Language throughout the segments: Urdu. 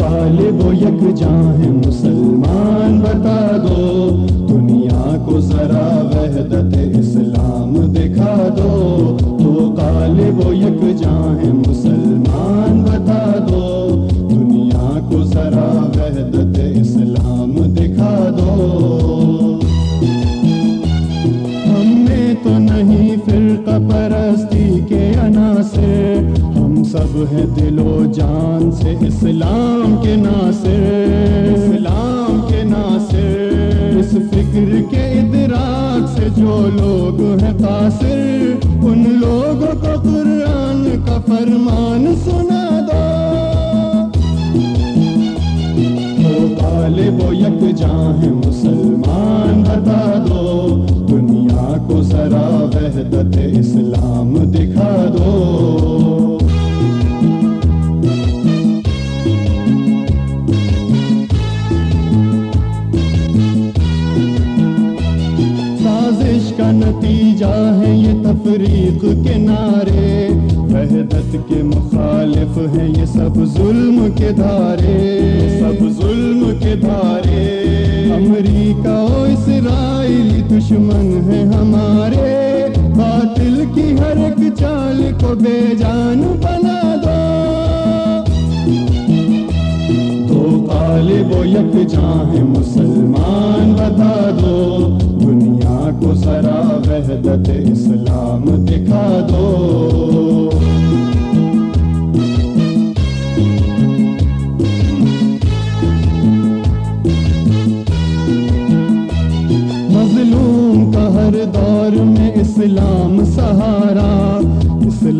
غالب و یک جاں ہے مسلمان بتا دو، دنیا کو ذرا وحدت اسلام دکھا دو۔ تو غالب و یک جاں ہے ہم سب ہیں دل و جان سے اسلام کے ناصر۔ اسلام کے ناصر۔ اس فکر کے ادراک سے جو لوگ ہیں قاصر۔ ان لوگوں کو قرآن کا فرمان سنا دو۔ وہ و یک جاں ہے مسلمان۔ نتیجہ ہے یہ تفریق کے نعرے۔ وحدت کے مخالف ہیں یہ سب ظلم کے دھارے۔ سب ظلم کے دھارے۔ امریکہ و اسرائیلی دشمن ہے ہمارے۔ باطل کی ہر ایک چال کو بے جان بنا دو۔ تو غالب و یک جاں ہے مسلمان بتا دو۔ دنیا کو ذرا وحدت اسلام دکھا دو۔ مظلوم کا ہر دور میں اسلام سہارا۔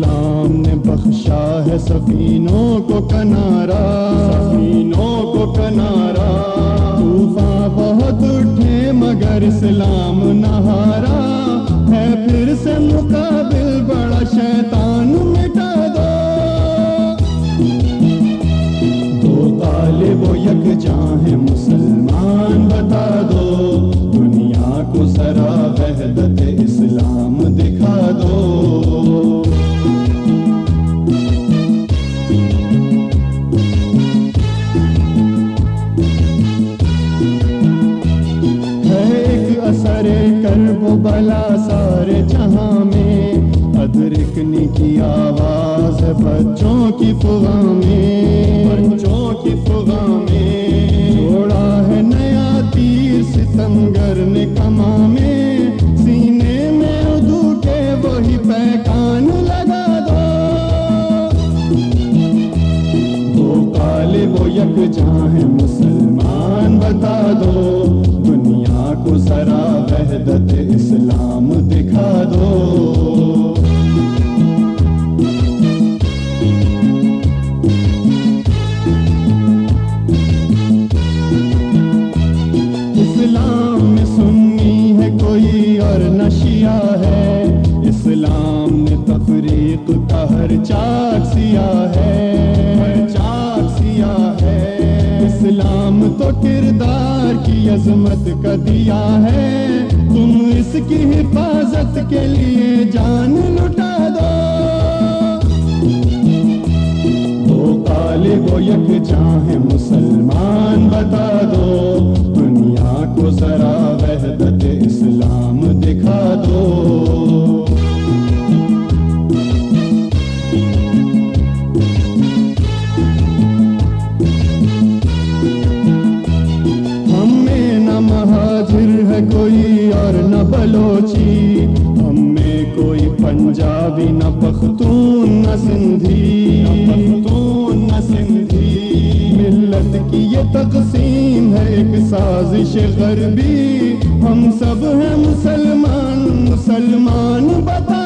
اسلام نے بخشا ہے سفینوں کو کنارا سفینوں کو کنارا طوفان بہت اٹھے مگر اسلام نہارا۔ ہے پھر سے مقابل بڑا شیطان مٹا دو۔ دو طالب و یک جاں ہے سارے جہاں میں ادرکنی کی آواز ہے بچوں کی فغا میں، بچوں کی فغا میں۔ چھوڑا ہے نیا تیر ستمگر نے کما میں۔ سینے میں اردو کے وہی پیکان لگا دو۔ تو غالب و یک جاں ہے مسلمان، بتا دو۔ وحدت اسلام دکھا دو۔ اسلام میں سنی ہے کوئی اور نہ شیعہ ہے۔ اسلام نے تفریق کا ہر چاک سیاہ ہے۔ ہر چاک سیاہ ہے۔ اسلام تو کردار کی عظمت کا دیا ہے۔ حفاظت کے لیے جان لٹا دو۔ وہ غالب یک چاہے مسلمان بتا ہے اور نہ بلوچی۔ ہم میں کوئی پنجابی، نہ پختون، نہ سندھی۔ پختون، نہ سندھی۔ ملت کی یہ تقسیم ہے ایک سازش غربی۔ ہم سب ہیں مسلمان مسلمان بتا۔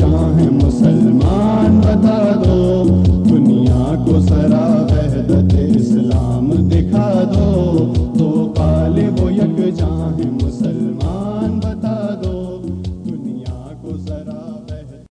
time